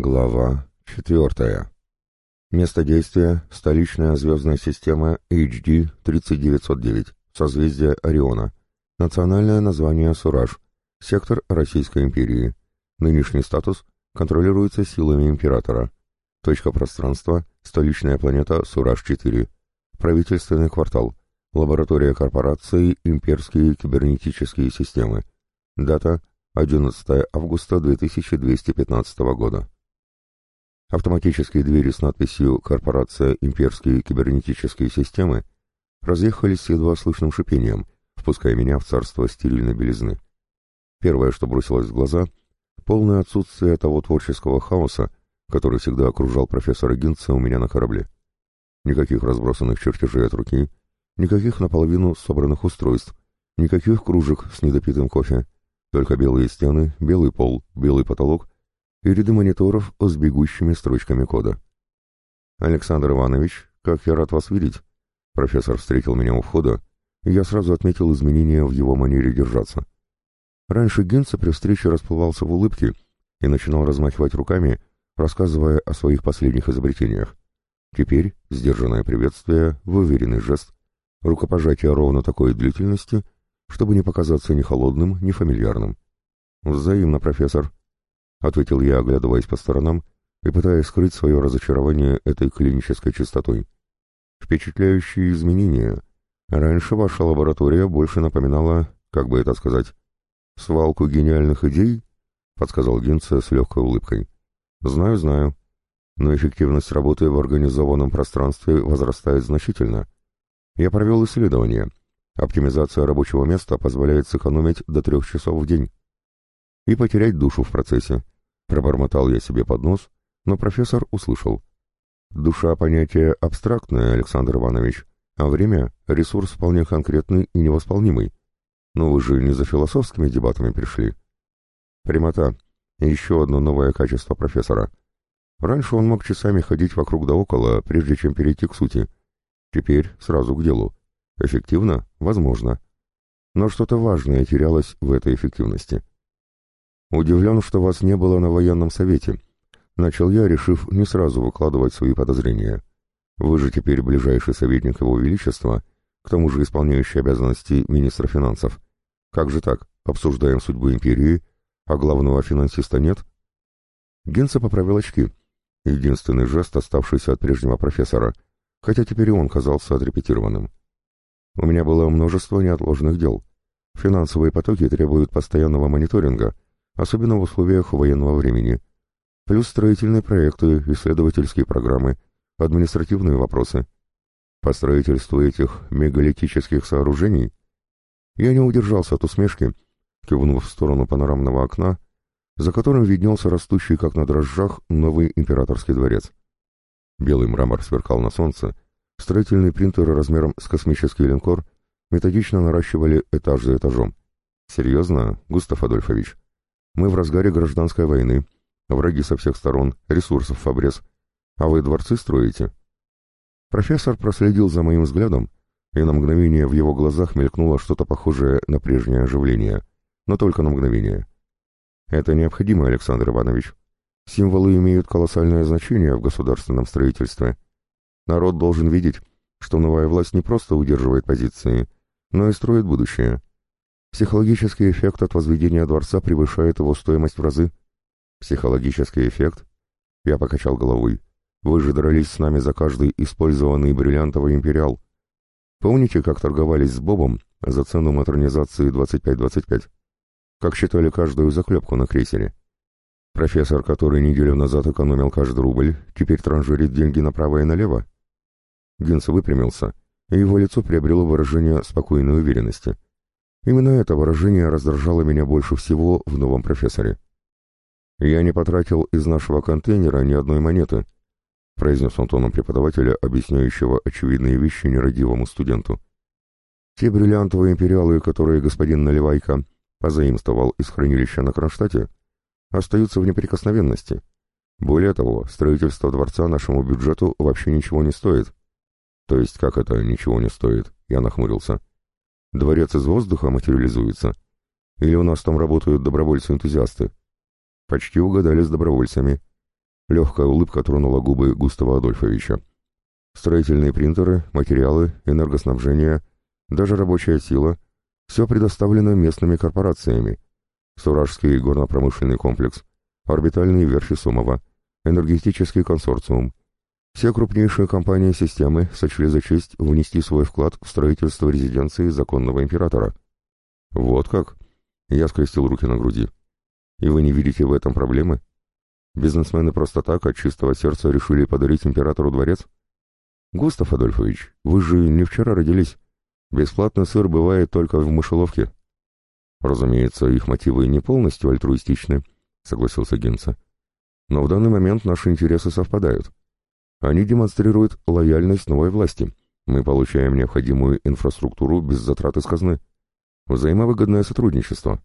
Глава четвертая. Место действия – столичная звездная система HD 3909, созвездие Ориона. Национальное название Сураж, сектор Российской империи. Нынешний статус контролируется силами императора. Точка пространства – столичная планета Сураж-4. Правительственный квартал. Лаборатория корпорации «Имперские кибернетические системы». Дата – 11 августа 2215 года. Автоматические двери с надписью «Корпорация Имперские кибернетические системы» разъехались с едва слышным шипением, впуская меня в царство стерильной белизны. Первое, что бросилось в глаза — полное отсутствие того творческого хаоса, который всегда окружал профессора Гинца у меня на корабле. Никаких разбросанных чертежей от руки, никаких наполовину собранных устройств, никаких кружек с недопитым кофе, только белые стены, белый пол, белый потолок и ряды мониторов с бегущими строчками кода. «Александр Иванович, как я рад вас видеть!» Профессор встретил меня у входа, и я сразу отметил изменения в его манере держаться. Раньше Генца при встрече расплывался в улыбке и начинал размахивать руками, рассказывая о своих последних изобретениях. Теперь сдержанное приветствие, выверенный жест, рукопожатие ровно такой длительности, чтобы не показаться ни холодным, ни фамильярным. «Взаимно, профессор», — ответил я, оглядываясь по сторонам и пытаясь скрыть свое разочарование этой клинической чистотой. «Впечатляющие изменения. Раньше ваша лаборатория больше напоминала, как бы это сказать, свалку гениальных идей?» — подсказал Гинце с легкой улыбкой. «Знаю, знаю. Но эффективность работы в организованном пространстве возрастает значительно. Я провел исследование. Оптимизация рабочего места позволяет сэкономить до трех часов в день и потерять душу в процессе. Пробормотал я себе под нос, но профессор услышал. Душа — понятие абстрактное, Александр Иванович, а время — ресурс вполне конкретный и невосполнимый. Но вы же не за философскими дебатами пришли. Прямота — еще одно новое качество профессора. Раньше он мог часами ходить вокруг да около, прежде чем перейти к сути. Теперь сразу к делу. Эффективно? Возможно. Но что-то важное терялось в этой эффективности. «Удивлен, что вас не было на военном совете», — начал я, решив не сразу выкладывать свои подозрения. «Вы же теперь ближайший советник Его Величества, к тому же исполняющий обязанности министра финансов. Как же так? Обсуждаем судьбу империи, а главного финансиста нет?» Генса поправил очки. Единственный жест, оставшийся от прежнего профессора, хотя теперь и он казался отрепетированным. «У меня было множество неотложных дел. Финансовые потоки требуют постоянного мониторинга», особенно в условиях военного времени. Плюс строительные проекты, исследовательские программы, административные вопросы. По строительству этих мегалитических сооружений я не удержался от усмешки, кивнув в сторону панорамного окна, за которым виднелся растущий, как на дрожжах, новый императорский дворец. Белый мрамор сверкал на солнце, строительные принтеры размером с космический линкор методично наращивали этаж за этажом. Серьезно, Густав Адольфович? Мы в разгаре гражданской войны, враги со всех сторон, ресурсов в обрез. А вы дворцы строите?» Профессор проследил за моим взглядом, и на мгновение в его глазах мелькнуло что-то похожее на прежнее оживление, но только на мгновение. «Это необходимо, Александр Иванович. Символы имеют колоссальное значение в государственном строительстве. Народ должен видеть, что новая власть не просто удерживает позиции, но и строит будущее. Психологический эффект от возведения дворца превышает его стоимость в разы. Психологический эффект? Я покачал головой. Вы же дрались с нами за каждый использованный бриллиантовый империал. Помните, как торговались с Бобом за цену модернизации 25-25? Как считали каждую заклепку на крейсере? Профессор, который неделю назад экономил каждый рубль, теперь транжирит деньги направо и налево? Гинс выпрямился, и его лицо приобрело выражение спокойной уверенности. Именно это выражение раздражало меня больше всего в новом профессоре. «Я не потратил из нашего контейнера ни одной монеты», произнес он тоном преподавателя, объясняющего очевидные вещи нерадивому студенту. «Те бриллиантовые империалы, которые господин Наливайко позаимствовал из хранилища на Кронштадте, остаются в неприкосновенности. Более того, строительство дворца нашему бюджету вообще ничего не стоит». «То есть как это ничего не стоит?» Я нахмурился. Дворец из воздуха материализуется? Или у нас там работают добровольцы-энтузиасты? Почти угадали с добровольцами. Легкая улыбка тронула губы Густава Адольфовича. Строительные принтеры, материалы, энергоснабжение, даже рабочая сила — все предоставлено местными корпорациями. Суражский горно-промышленный комплекс, орбитальные верфи Сумова, энергетический консорциум. Все крупнейшие компании системы сочли за честь внести свой вклад в строительство резиденции законного императора. Вот как? Я скрестил руки на груди. И вы не видите в этом проблемы? Бизнесмены просто так от чистого сердца решили подарить императору дворец? Густав Адольфович, вы же не вчера родились. Бесплатный сыр бывает только в мышеловке. Разумеется, их мотивы не полностью альтруистичны, согласился Генца. Но в данный момент наши интересы совпадают. Они демонстрируют лояльность новой власти. Мы получаем необходимую инфраструктуру без затрат из казны. Взаимовыгодное сотрудничество.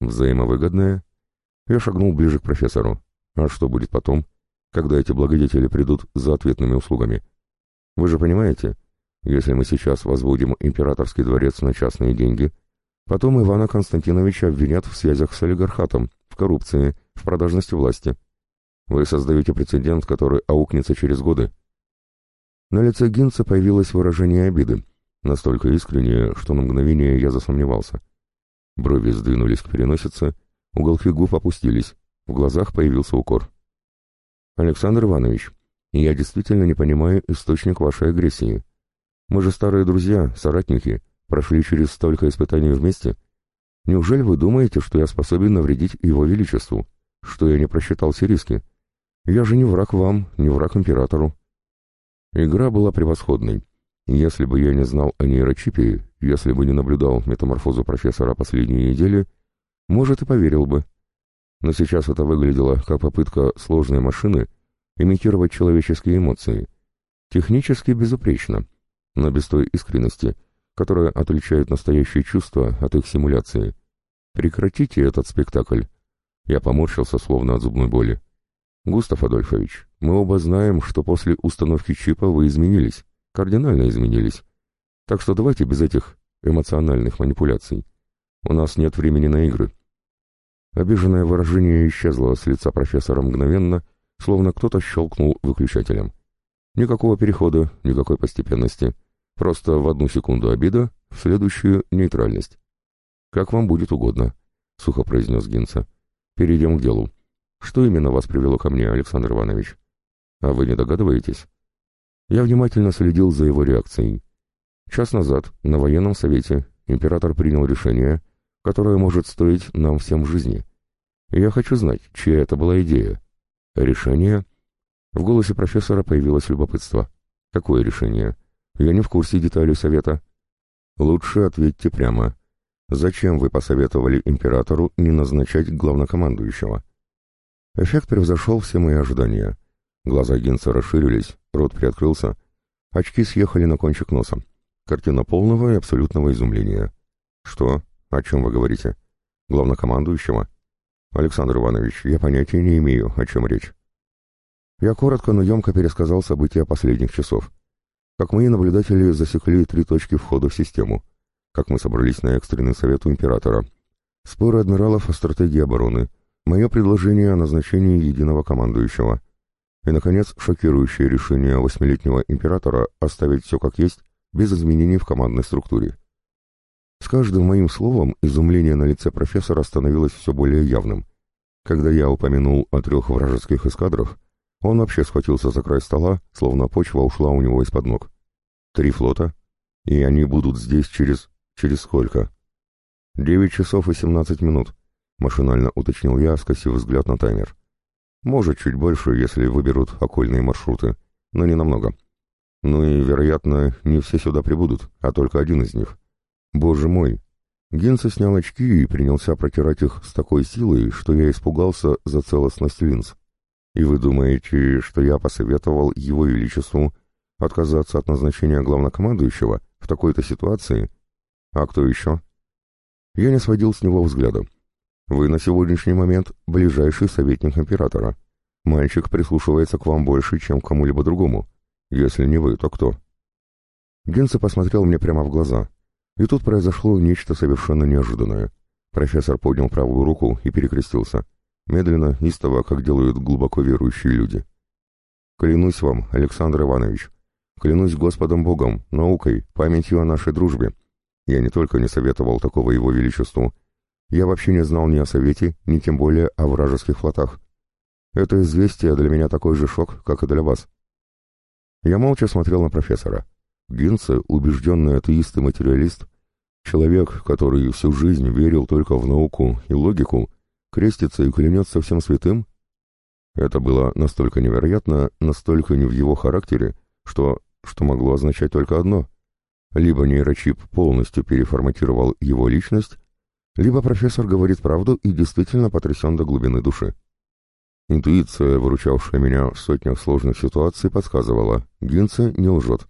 Взаимовыгодное? Я шагнул ближе к профессору. А что будет потом, когда эти благодетели придут за ответными услугами? Вы же понимаете, если мы сейчас возводим императорский дворец на частные деньги, потом Ивана Константиновича обвинят в связях с олигархатом, в коррупции, в продажности власти. Вы создаете прецедент, который аукнется через годы. На лице Гинца появилось выражение обиды, настолько искреннее, что на мгновение я засомневался. Брови сдвинулись к переносице, уголки губ опустились, в глазах появился укор. «Александр Иванович, я действительно не понимаю источник вашей агрессии. Мы же старые друзья, соратники, прошли через столько испытаний вместе. Неужели вы думаете, что я способен навредить его величеству? Что я не просчитал все риски? Я же не враг вам, не враг императору». Игра была превосходной. Если бы я не знал о нейрочипе, если бы не наблюдал метаморфозу профессора последние недели, может и поверил бы. Но сейчас это выглядело как попытка сложной машины имитировать человеческие эмоции. Технически безупречно, но без той искренности, которая отличает настоящие чувства от их симуляции. Прекратите этот спектакль. Я поморщился, словно от зубной боли. Густав Адольфович, мы оба знаем, что после установки чипа вы изменились, кардинально изменились. Так что давайте без этих эмоциональных манипуляций. У нас нет времени на игры. Обиженное выражение исчезло с лица профессора мгновенно, словно кто-то щелкнул выключателем. Никакого перехода, никакой постепенности. Просто в одну секунду обида, в следующую — нейтральность. «Как вам будет угодно», — сухо произнес Гинца. «Перейдем к делу. Что именно вас привело ко мне, Александр Иванович? А вы не догадываетесь?» Я внимательно следил за его реакцией. Час назад на военном совете император принял решение, которое может стоить нам всем жизни. И я хочу знать, чья это была идея. Решение? В голосе профессора появилось любопытство. Какое решение? Я не в курсе деталей совета. Лучше ответьте прямо. Зачем вы посоветовали императору не назначать главнокомандующего? Эффект превзошел все мои ожидания. Глаза Генца расширились, рот приоткрылся, очки съехали на кончик носа. Картина полного и абсолютного изумления. «Что? О чем вы говорите? Главнокомандующего?» «Александр Иванович, я понятия не имею, о чем речь». Я коротко, но емко пересказал события последних часов. Как мои наблюдатели засекли три точки входа в систему. Как мы собрались на экстренный совет у императора. Споры адмиралов о стратегии обороны. Мое предложение о назначении единого командующего. И, наконец, шокирующее решение восьмилетнего императора оставить все как есть без изменений в командной структуре. С каждым моим словом изумление на лице профессора становилось все более явным. Когда я упомянул о трех вражеских эскадрах, он вообще схватился за край стола, словно почва ушла у него из-под ног. Три флота, и они будут здесь через... через сколько? Девять часов и семнадцать минут, машинально уточнил я, скосив взгляд на таймер. Может, чуть больше, если выберут окольные маршруты, но не намного. Ну и, вероятно, не все сюда прибудут, а только один из них. Боже мой! Генса снял очки и принялся протирать их с такой силой, что я испугался за целостность линз. И вы думаете, что я посоветовал его величеству отказаться от назначения главнокомандующего в такой-то ситуации? А кто еще? Я не сводил с него взгляда. Вы на сегодняшний момент ближайший советник императора. Мальчик прислушивается к вам больше, чем к кому-либо другому. Если не вы, то кто? Генса посмотрел мне прямо в глаза. И тут произошло нечто совершенно неожиданное. Профессор поднял правую руку и перекрестился. медленно, истово, как делают глубоко верующие люди. «Клянусь вам, Александр Иванович, клянусь Господом Богом, наукой, памятью о нашей дружбе. Я не только не советовал такого его величеству, я вообще не знал ни о Совете, ни тем более о вражеских флотах. Это известие для меня такой же шок, как и для вас». Я молча смотрел на профессора. Гинце, убежденный атеист и материалист, человек, который всю жизнь верил только в науку и логику, крестится и клянется всем святым? Это было настолько невероятно, настолько не в его характере, что, что могло означать только одно. Либо нейрочип полностью переформатировал его личность, либо профессор говорит правду и действительно потрясен до глубины души. Интуиция, выручавшая меня в сотнях сложных ситуаций, подсказывала, Гинце не лжет.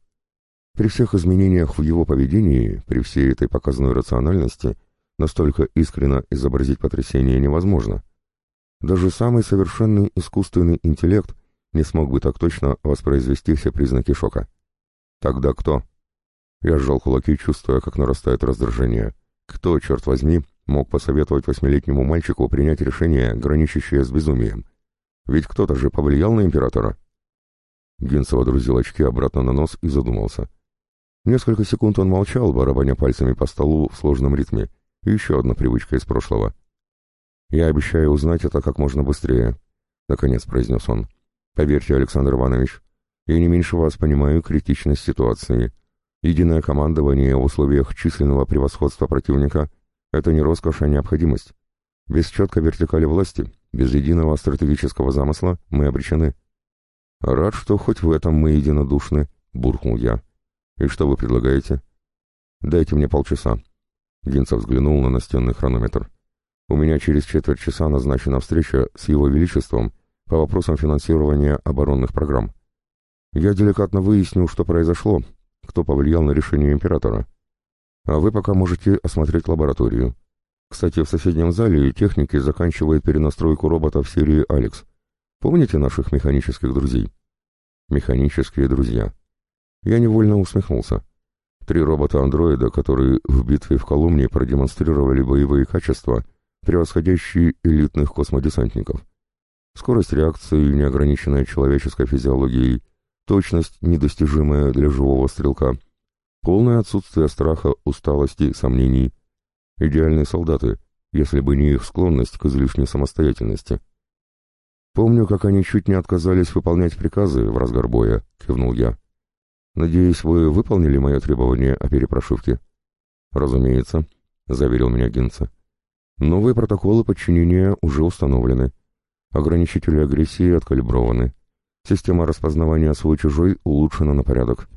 При всех изменениях в его поведении, при всей этой показной рациональности, настолько искренно изобразить потрясение невозможно. Даже самый совершенный искусственный интеллект не смог бы так точно воспроизвести все признаки шока. Тогда кто? Я сжал кулаки, чувствуя, как нарастает раздражение. Кто, черт возьми, мог посоветовать восьмилетнему мальчику принять решение, граничащее с безумием? Ведь кто-то же повлиял на императора. Гинцев водрузил очки обратно на нос и задумался. Несколько секунд он молчал, барабаня пальцами по столу в сложном ритме. еще одна привычка из прошлого. «Я обещаю узнать это как можно быстрее», — наконец произнес он. «Поверьте, Александр Иванович, я не меньше вас понимаю критичность ситуации. Единое командование в условиях численного превосходства противника — это не роскошь, а необходимость. Без четкой вертикали власти, без единого стратегического замысла мы обречены». «Рад, что хоть в этом мы единодушны», — буркнул я. «И что вы предлагаете?» «Дайте мне полчаса». Гинцев взглянул на настенный хронометр. «У меня через четверть часа назначена встреча с Его Величеством по вопросам финансирования оборонных программ. Я деликатно выясню, что произошло, кто повлиял на решение императора. А вы пока можете осмотреть лабораторию. Кстати, в соседнем зале техники заканчивают перенастройку роботов серии «Алекс». Помните наших механических друзей?» «Механические друзья». Я невольно усмехнулся. Три робота-андроида, которые в битве в Колумне продемонстрировали боевые качества, превосходящие элитных космодесантников. Скорость реакции, неограниченная человеческой физиологией, точность, недостижимая для живого стрелка, полное отсутствие страха, усталости, сомнений. Идеальные солдаты, если бы не их склонность к излишней самостоятельности. «Помню, как они чуть не отказались выполнять приказы в разгар боя», — кивнул я. Надеюсь, вы выполнили мое требование о перепрошивке? Разумеется, заверил меня Гинца. Новые протоколы подчинения уже установлены. Ограничители агрессии откалиброваны. Система распознавания свой-чужой улучшена на порядок.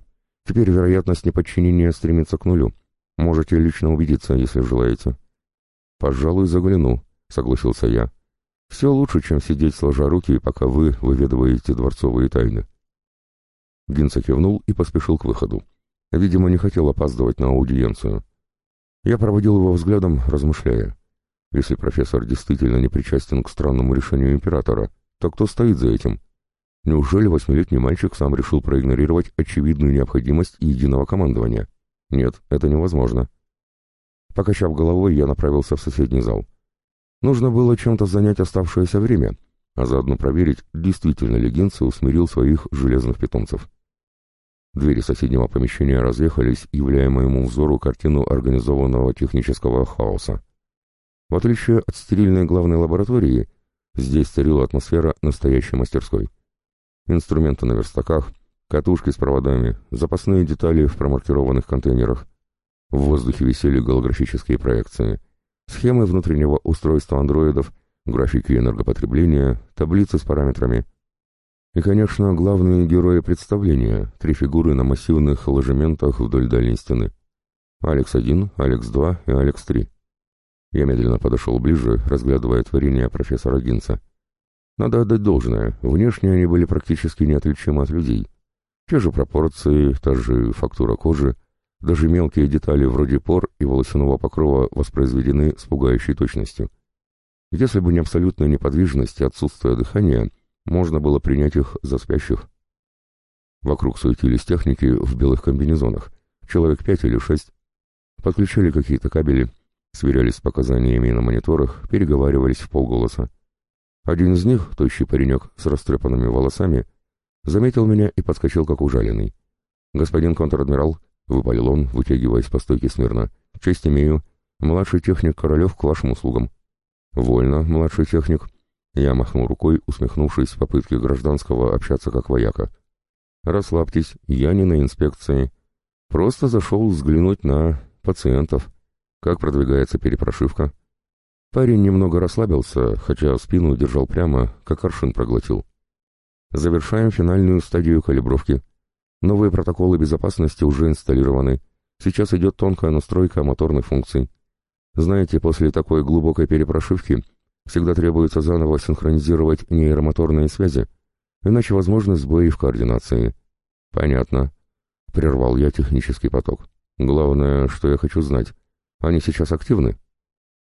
Теперь вероятность неподчинения стремится к нулю. Можете лично убедиться, если желаете. Пожалуй, загляну, согласился я. Все лучше, чем сидеть сложа руки, пока вы выведываете дворцовые тайны. Гинца кивнул и поспешил к выходу. Видимо, не хотел опаздывать на аудиенцию. Я проводил его взглядом, размышляя. Если профессор действительно не причастен к странному решению императора, то кто стоит за этим? Неужели восьмилетний мальчик сам решил проигнорировать очевидную необходимость единого командования? Нет, это невозможно. Покачав головой, я направился в соседний зал. Нужно было чем-то занять оставшееся время, а заодно проверить, действительно ли Гинце усмирил своих железных питомцев. Двери соседнего помещения разъехались, являя моему взору картину организованного технического хаоса. В отличие от стерильной главной лаборатории, здесь царила атмосфера настоящей мастерской. Инструменты на верстаках, катушки с проводами, запасные детали в промаркированных контейнерах. В воздухе висели голографические проекции, схемы внутреннего устройства андроидов, графики энергопотребления, таблицы с параметрами — и, конечно, главные герои представления, три фигуры на массивных ложементах вдоль дальней стены. Алекс-1, Алекс-2 и Алекс-3. Я медленно подошел ближе, разглядывая творение профессора Гинца. Надо отдать должное, внешне они были практически неотличимы от людей. Те же пропорции, та же фактура кожи, даже мелкие детали вроде пор и волосяного покрова воспроизведены с пугающей точностью. Если бы не абсолютная неподвижность и отсутствие дыхания, можно было принять их за спящих. Вокруг суетились техники в белых комбинезонах, человек пять или шесть. Подключали какие-то кабели, сверялись с показаниями на мониторах, переговаривались в полголоса. Один из них, тощий паренек с растрепанными волосами, заметил меня и подскочил как ужаленный. «Господин контр-адмирал», — выпалил он, вытягиваясь по стойке смирно, — «честь имею. Младший техник Королев к вашим услугам». «Вольно, младший техник». Я махнул рукой, усмехнувшись в попытке гражданского общаться как вояка. «Расслабьтесь, я не на инспекции. Просто зашел взглянуть на пациентов. Как продвигается перепрошивка?» Парень немного расслабился, хотя спину держал прямо, как аршин проглотил. Завершаем финальную стадию калибровки. Новые протоколы безопасности уже инсталлированы. Сейчас идет тонкая настройка моторных функций. Знаете, после такой глубокой перепрошивки всегда требуется заново синхронизировать нейромоторные связи, иначе возможны сбои в координации. Понятно. Прервал я технический поток. Главное, что я хочу знать. Они сейчас активны?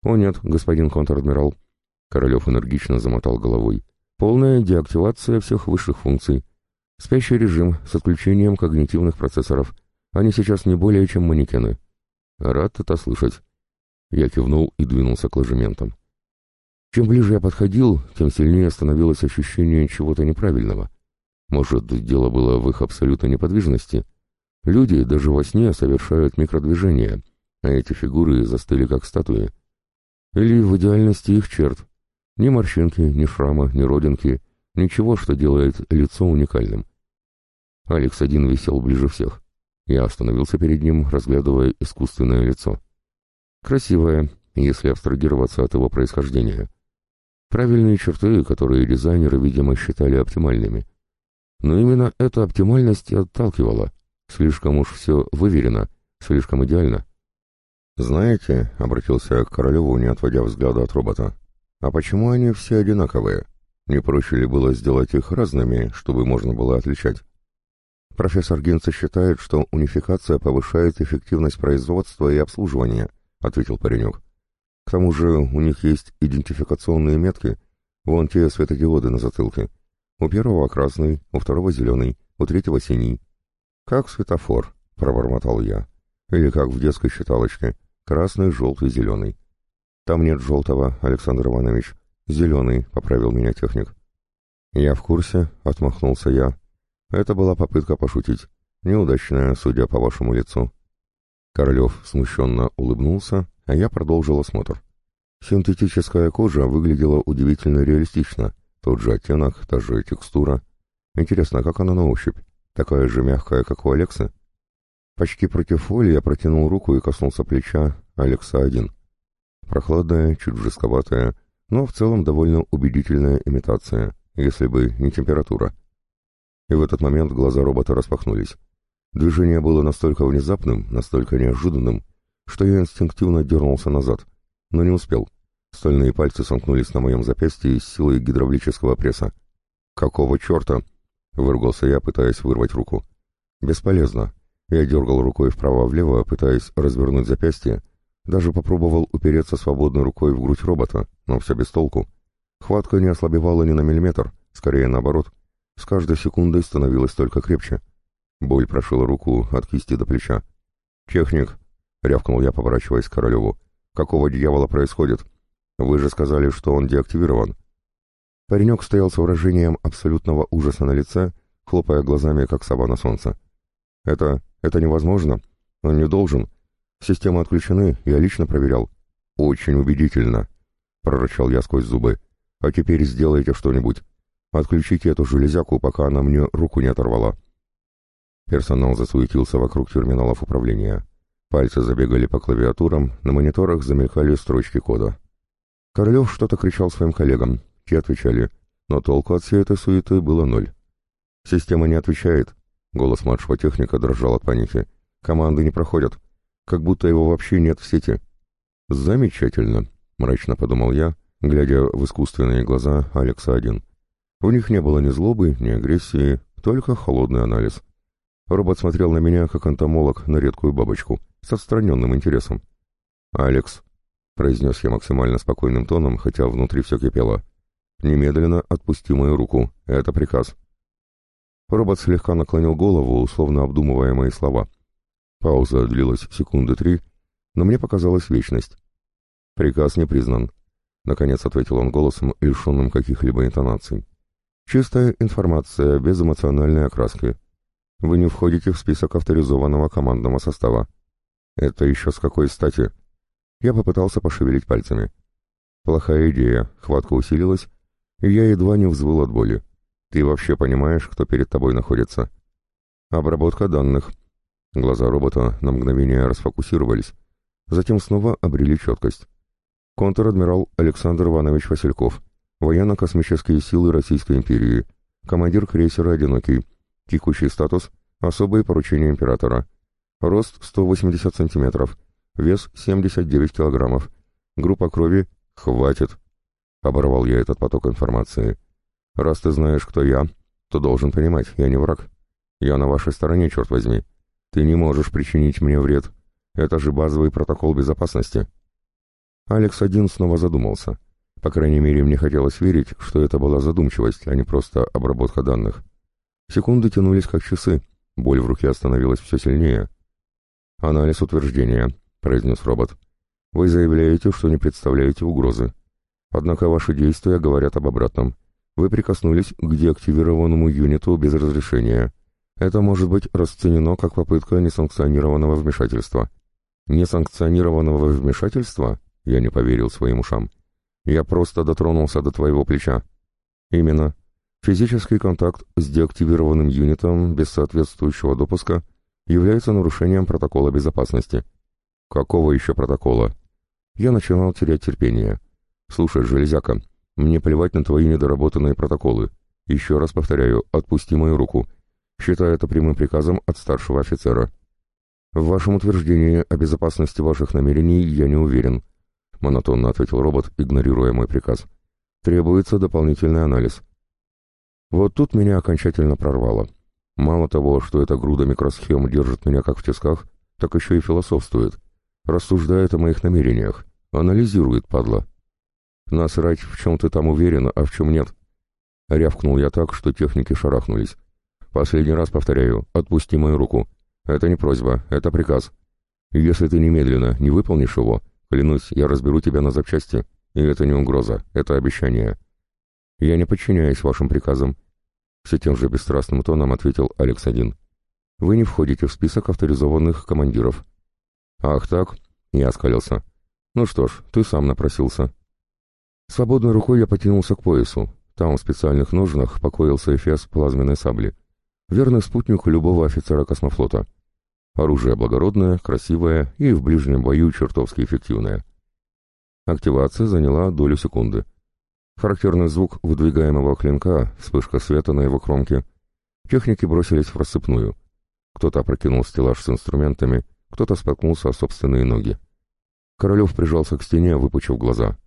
«О нет, господин контр-адмирал». Королев энергично замотал головой. «Полная деактивация всех высших функций. Спящий режим с отключением когнитивных процессоров. Они сейчас не более чем манекены». «Рад это слышать». Я кивнул и двинулся к ложементам. Чем ближе я подходил, тем сильнее становилось ощущение чего-то неправильного. Может, дело было в их абсолютной неподвижности? Люди даже во сне совершают микродвижения, а эти фигуры застыли как статуи. Или в идеальности их черт. Ни морщинки, ни шрама, ни родинки, ничего, что делает лицо уникальным. Алекс один висел ближе всех. Я остановился перед ним, разглядывая искусственное лицо. Красивое, если абстрагироваться от его происхождения. Правильные черты, которые дизайнеры, видимо, считали оптимальными. Но именно эта оптимальность отталкивала. Слишком уж все выверено, слишком идеально. «Знаете», — обратился к Королеву, не отводя взгляда от робота, «а почему они все одинаковые? Не проще ли было сделать их разными, чтобы можно было отличать?» «Профессор Гинца считает, что унификация повышает эффективность производства и обслуживания», — ответил паренек. «К тому же у них есть идентификационные метки, вон те светодиоды на затылке. У первого красный, у второго зеленый, у третьего синий». «Как светофор», — пробормотал я. «Или как в детской считалочке». Красный, желтый, зеленый. Там нет желтого, Александр Иванович. Зеленый, поправил меня техник. Я в курсе, отмахнулся я. Это была попытка пошутить. Неудачная, судя по вашему лицу. Королев смущенно улыбнулся, а я продолжил осмотр. Синтетическая кожа выглядела удивительно реалистично. Тот же оттенок, та же текстура. Интересно, как она на ощупь? Такая же мягкая, как у Алекса? Почти против воли я протянул руку и коснулся плеча Алекса-1. Прохладная, чуть жестковатая, но в целом довольно убедительная имитация, если бы не температура. И в этот момент глаза робота распахнулись. Движение было настолько внезапным, настолько неожиданным, что я инстинктивно дернулся назад, но не успел. Стальные пальцы сомкнулись на моем запястье с силой гидравлического пресса. «Какого черта?» — выругался я, пытаясь вырвать руку. «Бесполезно. Я дергал рукой вправо-влево, пытаясь развернуть запястье, даже попробовал упереться свободной рукой в грудь робота, но все без толку. Хватка не ослабевала ни на миллиметр, скорее наоборот. С каждой секундой становилась только крепче. Боль прошила руку от кисти до плеча. «Техник», — рявкнул я, поворачиваясь к Королеву, — «какого дьявола происходит? Вы же сказали, что он деактивирован». Паренек стоял с выражением абсолютного ужаса на лице, хлопая глазами, как сова на солнце. «Это... это невозможно. Он не должен. Системы отключены, я лично проверял». «Очень убедительно», — прорычал я сквозь зубы. «А теперь сделайте что-нибудь. Отключите эту железяку, пока она мне руку не оторвала». Персонал засуетился вокруг терминалов управления. Пальцы забегали по клавиатурам, на мониторах замелькали строчки кода. Королев что-то кричал своим коллегам, те отвечали, но толку от всей этой суеты было ноль. «Система не отвечает», Голос младшего техника дрожал от паники. «Команды не проходят. Как будто его вообще нет в сети». «Замечательно», — мрачно подумал я, глядя в искусственные глаза Алекса-1. В них не было ни злобы, ни агрессии, только холодный анализ. Робот смотрел на меня, как антомолог на редкую бабочку, с отстраненным интересом. «Алекс», — произнес я максимально спокойным тоном, хотя внутри все кипело, — «немедленно отпусти мою руку. Это приказ». Робот слегка наклонил голову, условно обдумывая мои слова. Пауза длилась секунды три, но мне показалась вечность. Приказ не признан. наконец ответил он голосом, лишенным каких-либо интонаций. Чистая информация, без эмоциональной окраски. Вы не входите в список авторизованного командного состава. Это еще с какой стати? Я попытался пошевелить пальцами. Плохая идея, хватка усилилась, и я едва не взвыл от боли. Ты вообще понимаешь, кто перед тобой находится? Обработка данных. Глаза робота на мгновение расфокусировались, затем снова обрели четкость. Контр-адмирал Александр Иванович Васильков, военно-космические силы Российской империи, командир крейсера «Одинокий», текущий статус — особые поручения императора, рост 180 сантиметров, вес 79 килограммов, группа крови «Хватит!» — оборвал я этот поток информации. «Раз ты знаешь, кто я, то должен понимать, я не враг. Я на вашей стороне, черт возьми. Ты не можешь причинить мне вред. Это же базовый протокол безопасности». Алекс один снова задумался. По крайней мере, мне хотелось верить, что это была задумчивость, а не просто обработка данных. Секунды тянулись как часы, боль в руке становилась все сильнее. «Анализ утверждения», — произнес робот. «Вы заявляете, что не представляете угрозы. Однако ваши действия говорят об обратном. Вы прикоснулись к деактивированному юниту без разрешения. Это может быть расценено как попытка несанкционированного вмешательства». «Несанкционированного вмешательства?» Я не поверил своим ушам. Я просто дотронулся до твоего плеча. Именно. Физический контакт с деактивированным юнитом без соответствующего допуска является нарушением протокола безопасности. Какого еще протокола? Я начинал терять терпение. Слушай, железяка, мне плевать на твои недоработанные протоколы. Еще раз повторяю, отпусти мою руку. Считай это прямым приказом от старшего офицера. В вашем утверждении о безопасности ваших намерений я не уверен. — монотонно ответил робот, игнорируя мой приказ. «Требуется дополнительный анализ». Вот тут меня окончательно прорвало. Мало того, что эта груда микросхем держит меня как в тисках, так еще и философствует. Рассуждает о моих намерениях. Анализирует, падла. Насрать, в чем ты там уверен, а в чем нет. Рявкнул я так, что техники шарахнулись. Последний раз повторяю, отпусти мою руку. Это не просьба, это приказ. Если ты немедленно не выполнишь его, Клянусь, я разберу тебя на запчасти, и это не угроза, это обещание. Я не подчиняюсь вашим приказам. Все тем же бесстрастным тоном ответил Алекс-1. Вы не входите в список авторизованных командиров. Ах так, я оскалился. Ну что ж, ты сам напросился. Свободной рукой я потянулся к поясу. Там в специальных ножнах покоился эфес плазменной сабли. Верный спутник любого офицера космофлота — Оружие благородное, красивое и в ближнем бою чертовски эффективное. Активация заняла долю секунды. Характерный звук выдвигаемого клинка, вспышка света на его кромке. Техники бросились в рассыпную. Кто-то опрокинул стеллаж с инструментами, кто-то споткнулся о собственные ноги. Королев прижался к стене, выпучив глаза.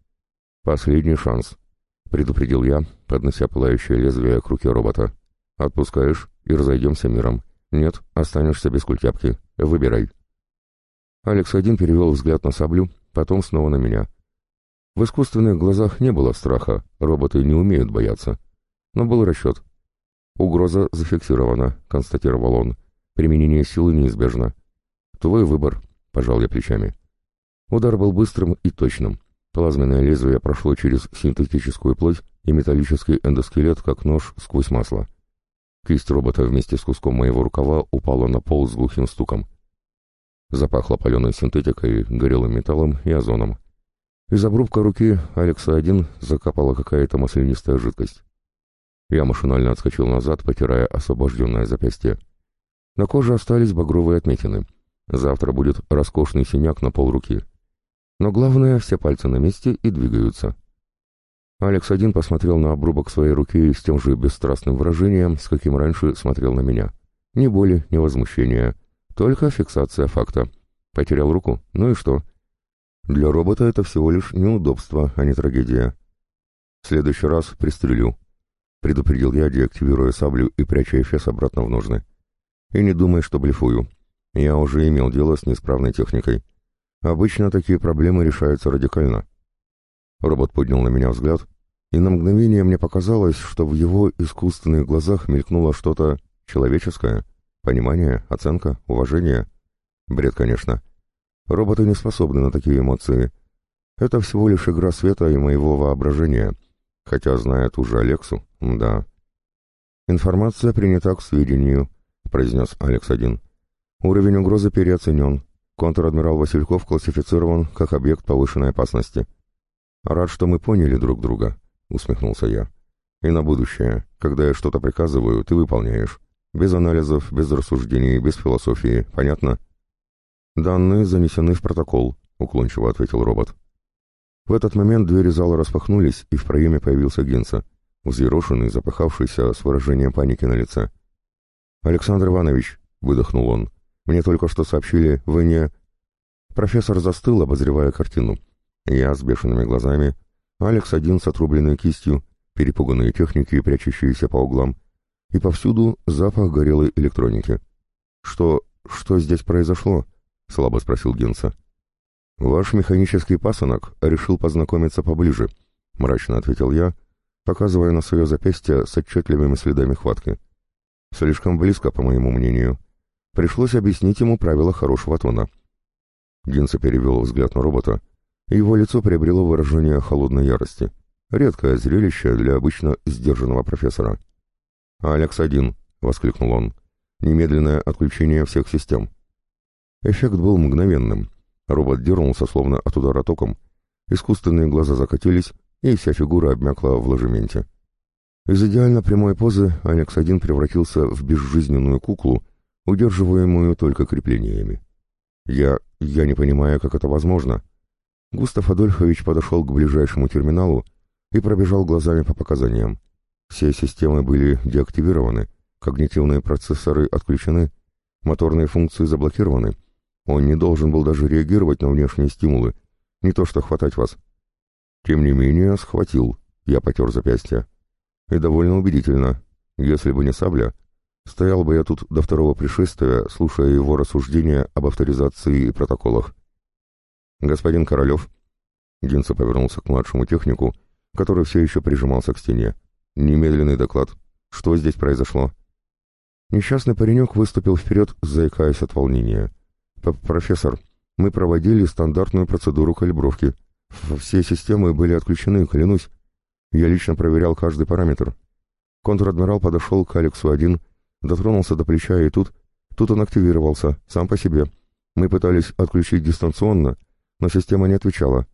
«Последний шанс», — предупредил я, поднося пылающее лезвие к руке робота. «Отпускаешь, и разойдемся миром. «Нет, останешься без культяпки. Выбирай». Алекс один перевел взгляд на саблю, потом снова на меня. В искусственных глазах не было страха, роботы не умеют бояться. Но был расчет. «Угроза зафиксирована», — констатировал он. «Применение силы неизбежно». «Твой выбор», — пожал я плечами. Удар был быстрым и точным. Плазменное лезвие прошло через синтетическую плоть и металлический эндоскелет, как нож сквозь масло. Кисть робота вместе с куском моего рукава упала на пол с глухим стуком. Запахло паленой синтетикой, горелым металлом и озоном. Из обрубка руки Алекса-1 закапала какая-то маслянистая жидкость. Я машинально отскочил назад, потирая освобожденное запястье. На коже остались багровые отметины. Завтра будет роскошный синяк на пол руки. Но главное, все пальцы на месте и двигаются. Алекс один посмотрел на обрубок своей руки с тем же бесстрастным выражением, с каким раньше смотрел на меня. Ни боли, ни возмущения, только фиксация факта. Потерял руку, ну и что? Для робота это всего лишь неудобство, а не трагедия. В следующий раз пристрелю. Предупредил я, деактивируя саблю и пряча эфес обратно в ножны. И не думай, что блефую. Я уже имел дело с неисправной техникой. Обычно такие проблемы решаются радикально. Робот поднял на меня взгляд, и на мгновение мне показалось, что в его искусственных глазах мелькнуло что-то человеческое, понимание, оценка, уважение. Бред, конечно. Роботы не способны на такие эмоции. Это всего лишь игра света и моего воображения. Хотя, зная ту же Алексу, да. «Информация принята к сведению», — произнес Алекс-1. «Уровень угрозы переоценен. Контр-адмирал Васильков классифицирован как объект повышенной опасности». «Рад, что мы поняли друг друга», — усмехнулся я. «И на будущее, когда я что-то приказываю, ты выполняешь. Без анализов, без рассуждений, без философии. Понятно?» «Данные занесены в протокол», — уклончиво ответил робот. В этот момент двери зала распахнулись, и в проеме появился Генса, взъерошенный, запыхавшийся, с выражением паники на лице. «Александр Иванович», — выдохнул он, — «мне только что сообщили, вы не...» Профессор застыл, обозревая картину. Я с бешеными глазами, Алекс один с отрубленной кистью, перепуганные техники, прячущиеся по углам, и повсюду запах горелой электроники. «Что... что здесь произошло?» — слабо спросил Генса. «Ваш механический пасынок решил познакомиться поближе», — мрачно ответил я, показывая на свое запястье с отчетливыми следами хватки. «Слишком близко, по моему мнению. Пришлось объяснить ему правила хорошего тона». Гинца перевел взгляд на робота, и его лицо приобрело выражение холодной ярости. Редкое зрелище для обычно сдержанного профессора. «Алекс-1», — воскликнул он, — «немедленное отключение всех систем». Эффект был мгновенным — Робот дернулся, словно от удара током. Искусственные глаза закатились, и вся фигура обмякла в ложементе. Из идеально прямой позы Алекс-1 превратился в безжизненную куклу, удерживаемую только креплениями. Я... я не понимаю, как это возможно. Густав Адольфович подошел к ближайшему терминалу и пробежал глазами по показаниям. Все системы были деактивированы, когнитивные процессоры отключены, моторные функции заблокированы — он не должен был даже реагировать на внешние стимулы, не то что хватать вас. Тем не менее, схватил, я потер запястье. И довольно убедительно. Если бы не сабля, стоял бы я тут до второго пришествия, слушая его рассуждения об авторизации и протоколах. «Господин Королев», — Гинца повернулся к младшему технику, который все еще прижимался к стене. «Немедленный доклад. Что здесь произошло?» Несчастный паренек выступил вперед, заикаясь от волнения. «Профессор, мы проводили стандартную процедуру калибровки. Все системы были отключены, клянусь. Я лично проверял каждый параметр. Контр-адмирал подошел к Алексу-1, дотронулся до плеча, и тут... Тут он активировался, сам по себе. Мы пытались отключить дистанционно, но система не отвечала.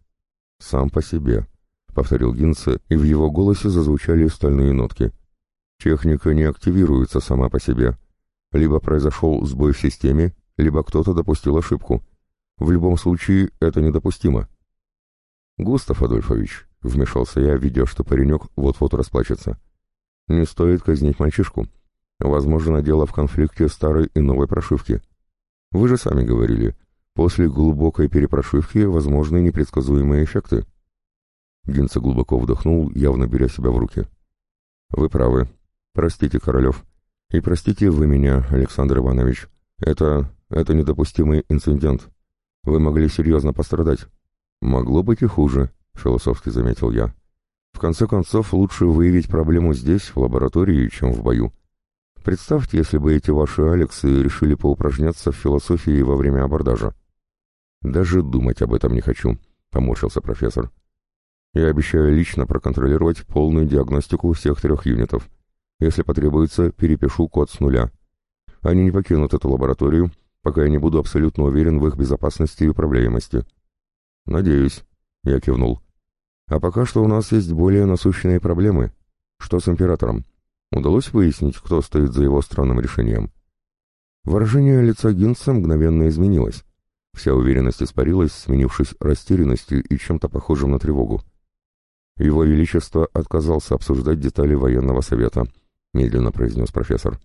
«Сам по себе», — повторил Гинце, и в его голосе зазвучали стальные нотки. «Техника не активируется сама по себе. Либо произошел сбой в системе, либо кто-то допустил ошибку. В любом случае, это недопустимо. «Густав Адольфович», — вмешался я, видя, что паренек вот-вот расплачется, — «не стоит казнить мальчишку. Возможно, дело в конфликте старой и новой прошивки. Вы же сами говорили, после глубокой перепрошивки возможны непредсказуемые эффекты». Гинца глубоко вдохнул, явно беря себя в руки. «Вы правы. Простите, Королев. И простите вы меня, Александр Иванович. Это... Это недопустимый инцидент. Вы могли серьезно пострадать. Могло быть и хуже, философски заметил я. В конце концов, лучше выявить проблему здесь, в лаборатории, чем в бою. Представьте, если бы эти ваши Алексы решили поупражняться в философии во время абордажа. Даже думать об этом не хочу, поморщился профессор. Я обещаю лично проконтролировать полную диагностику всех трех юнитов. Если потребуется, перепишу код с нуля. Они не покинут эту лабораторию, пока я не буду абсолютно уверен в их безопасности и управляемости. Надеюсь, я кивнул. А пока что у нас есть более насущные проблемы. Что с императором? Удалось выяснить, кто стоит за его странным решением? Выражение лица Гинца мгновенно изменилось. Вся уверенность испарилась, сменившись растерянностью и чем-то похожим на тревогу. «Его Величество отказался обсуждать детали военного совета», — медленно произнес профессор.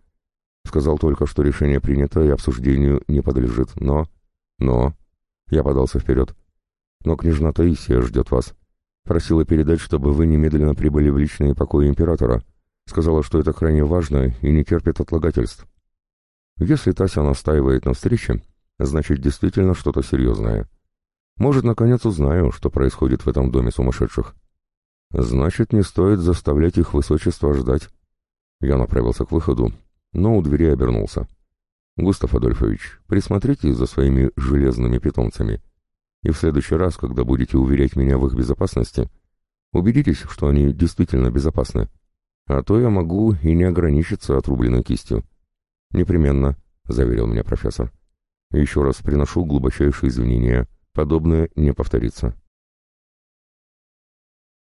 Сказал только, что решение принято и обсуждению не подлежит, но... Но... Я подался вперед. Но княжна Таисия ждет вас. Просила передать, чтобы вы немедленно прибыли в личные покои императора. Сказала, что это крайне важно и не терпит отлагательств. Если Тася настаивает на встрече, значит действительно что-то серьезное. Может, наконец узнаю, что происходит в этом доме сумасшедших. Значит, не стоит заставлять их высочество ждать. Я направился к выходу, но у двери обернулся. «Густав Адольфович, присмотрите за своими железными питомцами. И в следующий раз, когда будете уверять меня в их безопасности, убедитесь, что они действительно безопасны. А то я могу и не ограничиться отрубленной кистью. Непременно, — заверил меня профессор. Еще раз приношу глубочайшие извинения. Подобное не повторится.